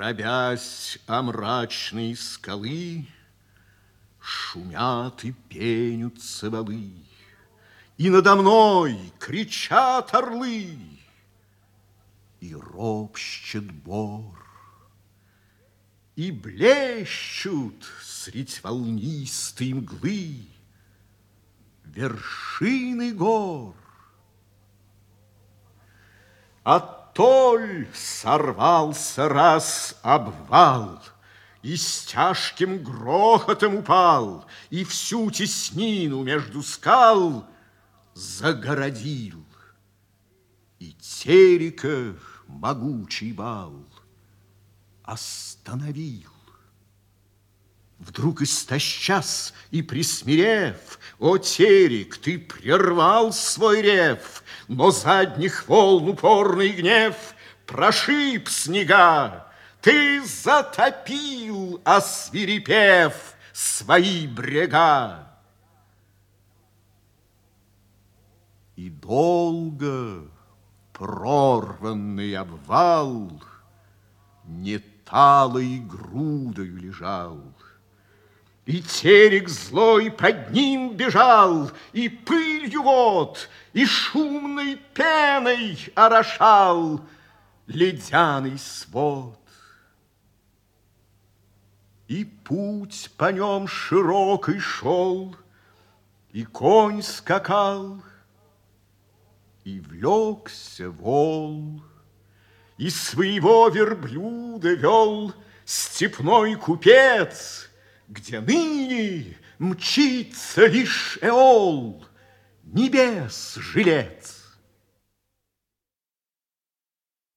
Дробясь о мрачные скалы, Шумят и пенятся валы, И надо мной кричат орлы, И ропщет бор, И блещут средь волнистой мглы Вершины гор. Атоль сорвался раз обвал, И с тяжким грохотом упал, И всю теснину между скал Загородил. И Терека могучий бал Остановил. Вдруг истощас и присмирев, О, Терек, ты прервал свой рев, Но задних волн упорный гнев Прошиб снега, ты затопил, освирепев, Свои брега. И долго прорванный обвал Не талой грудою лежал, и терек злой под ним бежал, И пылью вот, и шумной пеной орошал Ледяный свод. И путь по нем широкий шел, И конь скакал, и влекся вол, И своего верблюда вел степной купец — где ныне мчится лишь Эол, небес жилец.